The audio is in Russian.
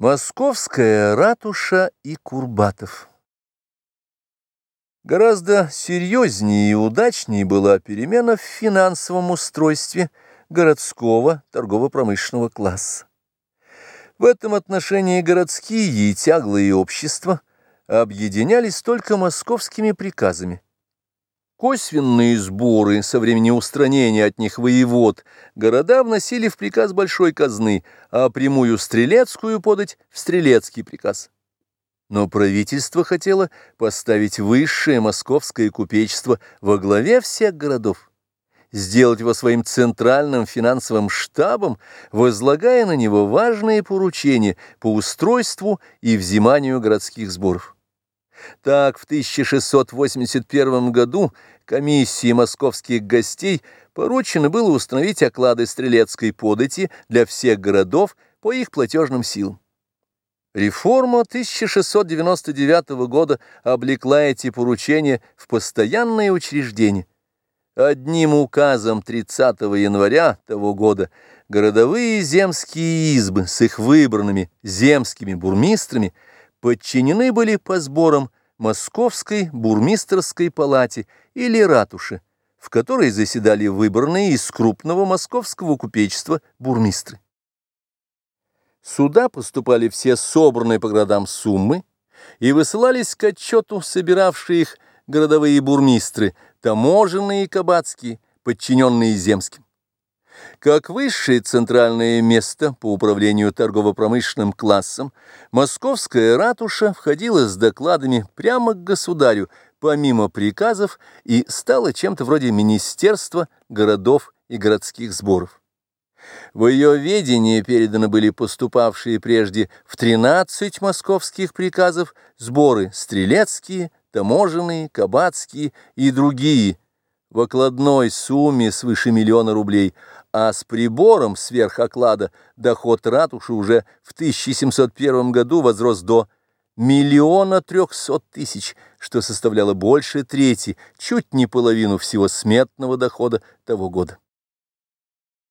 Московская ратуша и Курбатов Гораздо серьезнее и удачнее была перемена в финансовом устройстве городского торгово-промышленного класса. В этом отношении городские и тяглые общества объединялись только московскими приказами. Косвенные сборы со времени устранения от них воевод города вносили в приказ большой казны, а прямую стрелецкую подать в стрелецкий приказ. Но правительство хотело поставить высшее московское купечество во главе всех городов, сделать его своим центральным финансовым штабом, возлагая на него важные поручения по устройству и взиманию городских сборов. Так, в 1681 году комиссии московских гостей поручено было установить оклады стрелецкой подати для всех городов по их платежным силам. Реформа 1699 года облекла эти поручения в постоянное учреждение. Одним указом 30 января того года городовые земские избы с их выбранными земскими бурмистрами – подчинены были по сборам Московской бурмистерской палате или ратуши, в которой заседали выборные из крупного московского купечества бурмистры. Сюда поступали все собранные по городам суммы и высылались к отчету собиравшие их городовые бурмистры, таможенные и кабацкие, подчиненные земским. Как высшее центральное место по управлению торгово-промышленным классом, московская ратуша входила с докладами прямо к государю, помимо приказов, и стала чем-то вроде министерства городов и городских сборов. В ее ведении переданы были поступавшие прежде в 13 московских приказов сборы стрелецкие, таможенные, кабацкие и другие – в окладной сумме свыше миллиона рублей, а с прибором сверх оклада доход ратуши уже в 1701 году возрос до миллиона трехсот тысяч, что составляло больше трети, чуть не половину всего сметного дохода того года.